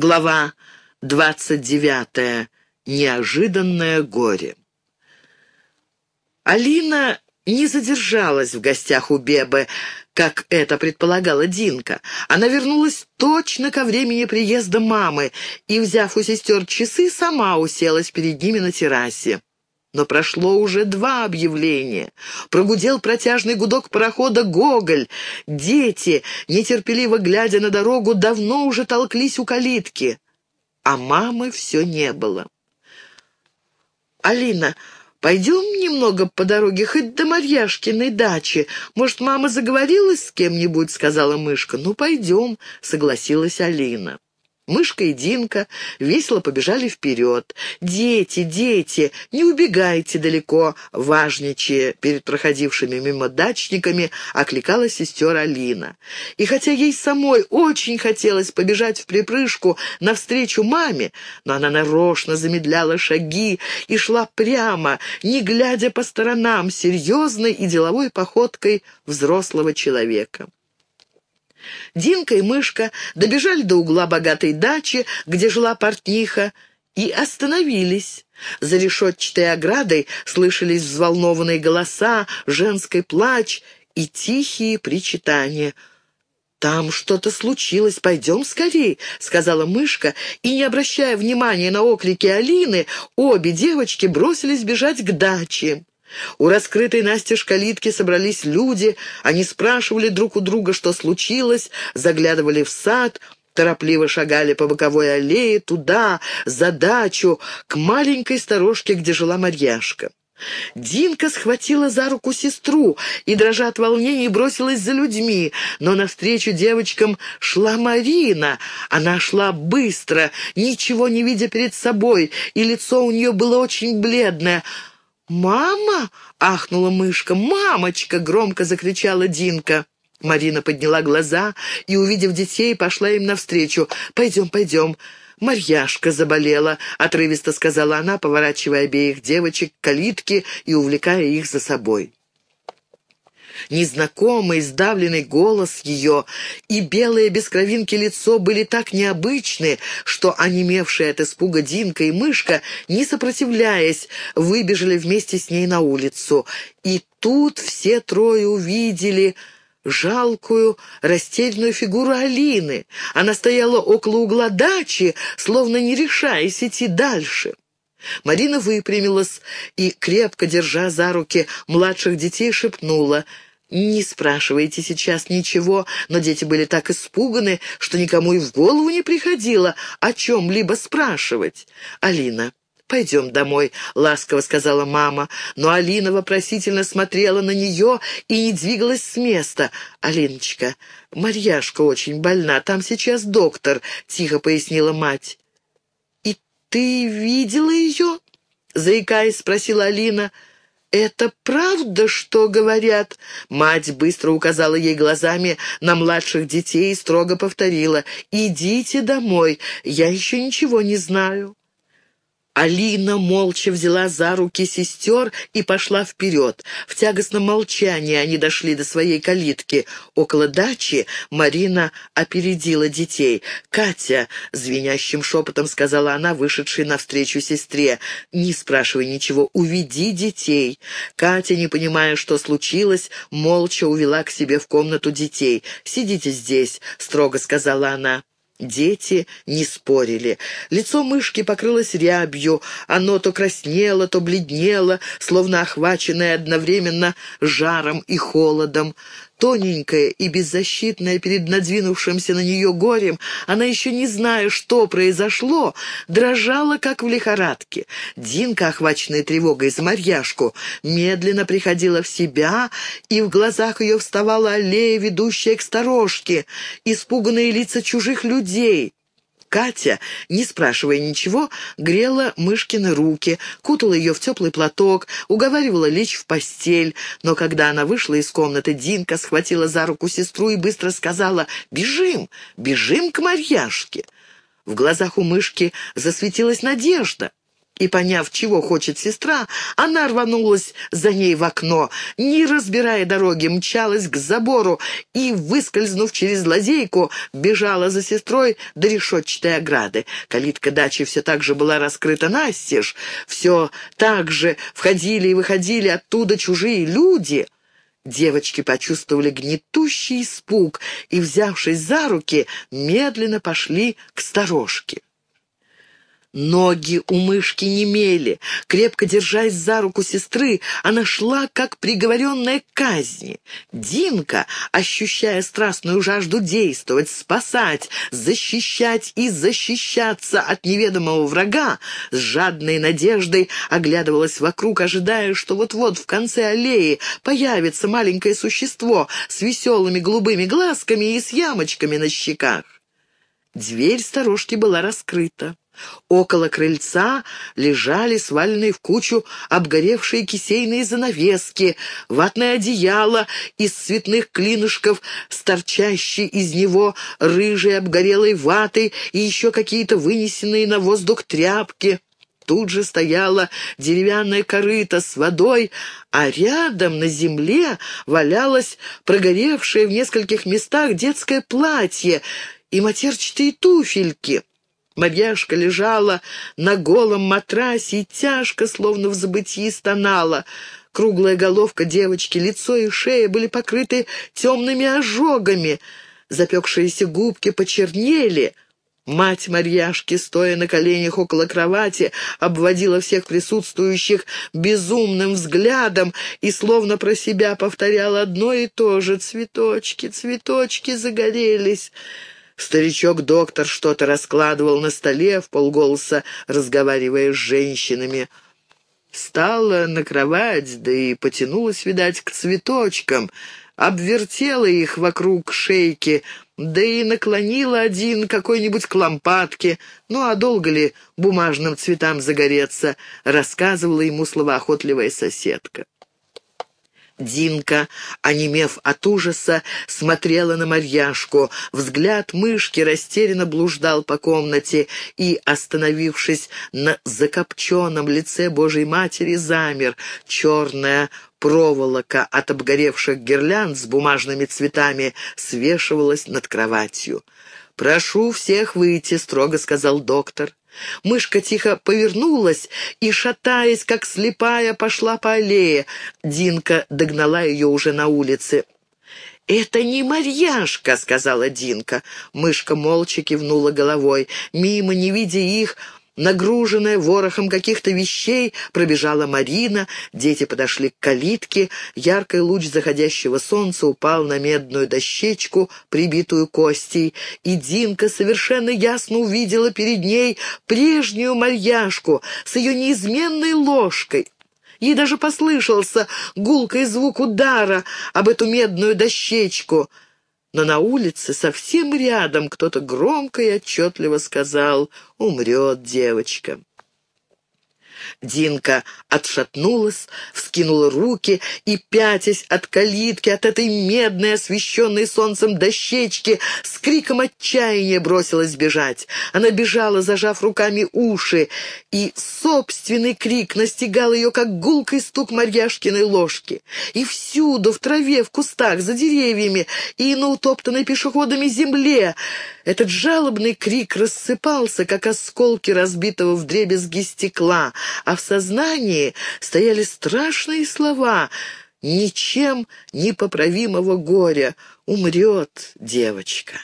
Глава двадцать девятая. Неожиданное горе. Алина не задержалась в гостях у Бебы, как это предполагала Динка. Она вернулась точно ко времени приезда мамы и, взяв у сестер часы, сама уселась перед ними на террасе. Но прошло уже два объявления. Прогудел протяжный гудок парохода «Гоголь». Дети, нетерпеливо глядя на дорогу, давно уже толклись у калитки. А мамы все не было. «Алина, пойдем немного по дороге, хоть до Марьяшкиной дачи. Может, мама заговорилась с кем-нибудь?» — сказала мышка. «Ну, пойдем», — согласилась Алина. Мышка и Динка весело побежали вперед. «Дети, дети, не убегайте далеко!» Важничая перед проходившими мимо дачниками, окликала сестер Алина. И хотя ей самой очень хотелось побежать в припрыжку навстречу маме, но она нарочно замедляла шаги и шла прямо, не глядя по сторонам, серьезной и деловой походкой взрослого человека. Динка и Мышка добежали до угла богатой дачи, где жила портниха, и остановились. За решетчатой оградой слышались взволнованные голоса, женский плач и тихие причитания. «Там что-то случилось, пойдем скорей», — сказала мышка, и, не обращая внимания на оклики Алины, обе девочки бросились бежать к даче. У раскрытой настежь калитки собрались люди, они спрашивали друг у друга, что случилось, заглядывали в сад, торопливо шагали по боковой аллее туда, за дачу, к маленькой сторожке, где жила Марьяшка. Динка схватила за руку сестру и, дрожа от волнений, бросилась за людьми, но навстречу девочкам шла Марина. Она шла быстро, ничего не видя перед собой, и лицо у нее было очень бледное — «Мама!» — ахнула мышка. «Мамочка!» — громко закричала Динка. Марина подняла глаза и, увидев детей, пошла им навстречу. «Пойдем, пойдем». «Марьяшка заболела», — отрывисто сказала она, поворачивая обеих девочек к калитке и увлекая их за собой. Незнакомый, сдавленный голос ее и белое без кровинки лицо были так необычны, что онемевшие от испуга Динка и Мышка, не сопротивляясь, выбежали вместе с ней на улицу. И тут все трое увидели жалкую, растерянную фигуру Алины. Она стояла около угла дачи, словно не решаясь идти дальше. Марина выпрямилась и, крепко держа за руки младших детей, шепнула — не спрашивайте сейчас ничего, но дети были так испуганы, что никому и в голову не приходило о чем-либо спрашивать. «Алина, «Пойдем домой», — ласково сказала мама, но Алина вопросительно смотрела на нее и не двигалась с места. «Алиночка, Марьяшка очень больна, там сейчас доктор», — тихо пояснила мать. «И ты видела ее?» — заикаясь, спросила Алина. «Это правда, что говорят?» Мать быстро указала ей глазами на младших детей и строго повторила. «Идите домой, я еще ничего не знаю». Алина молча взяла за руки сестер и пошла вперед. В тягостном молчании они дошли до своей калитки. Около дачи Марина опередила детей. «Катя», — звенящим шепотом сказала она, вышедшей навстречу сестре, — «не спрашивай ничего, уведи детей». Катя, не понимая, что случилось, молча увела к себе в комнату детей. «Сидите здесь», — строго сказала она. Дети не спорили. Лицо мышки покрылось рябью, оно то краснело, то бледнело, словно охваченное одновременно жаром и холодом. Тоненькая и беззащитная перед надвинувшимся на нее горем, она еще не зная, что произошло, дрожала, как в лихорадке. Динка, охваченная тревогой за Марьяшку, медленно приходила в себя, и в глазах ее вставала аллея, ведущая к сторожке, испуганные лица чужих людей. Катя, не спрашивая ничего, грела мышкины руки, кутала ее в теплый платок, уговаривала лечь в постель. Но когда она вышла из комнаты, Динка схватила за руку сестру и быстро сказала «Бежим, бежим к Марьяшке». В глазах у мышки засветилась надежда. И, поняв, чего хочет сестра, она рванулась за ней в окно, не разбирая дороги, мчалась к забору и, выскользнув через лазейку, бежала за сестрой до решетчатой ограды. Калитка дачи все так же была раскрыта настежь, все так же входили и выходили оттуда чужие люди — Девочки почувствовали гнетущий испуг и, взявшись за руки, медленно пошли к сторожке. Ноги у мышки немели. Крепко держась за руку сестры, она шла, как приговоренная к казни. Динка, ощущая страстную жажду действовать, спасать, защищать и защищаться от неведомого врага, с жадной надеждой оглядывалась вокруг, ожидая, что вот-вот в конце аллеи появится маленькое существо с веселыми голубыми глазками и с ямочками на щеках. Дверь сторожки была раскрыта. Около крыльца лежали сваленные в кучу обгоревшие кисейные занавески, ватное одеяло из цветных клинышков с из него рыжей обгорелой ватой и еще какие-то вынесенные на воздух тряпки. Тут же стояла деревянная корыта с водой, а рядом на земле валялось прогоревшее в нескольких местах детское платье и матерчатые туфельки. Марьяшка лежала на голом матрасе и тяжко, словно в забытии, стонала. Круглая головка девочки, лицо и шея были покрыты темными ожогами. Запекшиеся губки почернели. Мать Марьяшки, стоя на коленях около кровати, обводила всех присутствующих безумным взглядом и словно про себя повторяла одно и то же «Цветочки, цветочки загорелись». Старичок-доктор что-то раскладывал на столе, в полголоса разговаривая с женщинами. Стала на кровать, да и потянулась, видать, к цветочкам, обвертела их вокруг шейки, да и наклонила один какой-нибудь к лампадке. Ну, а долго ли бумажным цветам загореться, рассказывала ему словоохотливая соседка. Динка, онемев от ужаса, смотрела на Марьяшку. Взгляд мышки растерянно блуждал по комнате и, остановившись на закопченном лице Божьей Матери, замер. Черная проволока от обгоревших гирлянд с бумажными цветами свешивалась над кроватью. «Прошу всех выйти», — строго сказал доктор. Мышка тихо повернулась и, шатаясь, как слепая, пошла по аллее. Динка догнала ее уже на улице. «Это не Марьяшка», — сказала Динка. Мышка молча кивнула головой. Мимо, не видя их, Нагруженная ворохом каких-то вещей, пробежала Марина, дети подошли к калитке, яркий луч заходящего солнца упал на медную дощечку, прибитую костей, и Динка совершенно ясно увидела перед ней прежнюю Марьяшку с ее неизменной ложкой. Ей даже послышался гулкий звук удара об эту медную дощечку — но на улице совсем рядом кто-то громко и отчетливо сказал «Умрет девочка». Динка отшатнулась, вскинула руки и, пятясь от калитки, от этой медной, освещенной солнцем дощечки, с криком отчаяния бросилась бежать. Она бежала, зажав руками уши, и собственный крик настигал ее, как гулкой стук Марьяшкиной ложки. И всюду, в траве, в кустах, за деревьями и на утоптанной пешеходами земле, этот жалобный крик рассыпался, как осколки разбитого вдребезги стекла, а в сознании стояли страшные слова «Ничем непоправимого горя умрет девочка».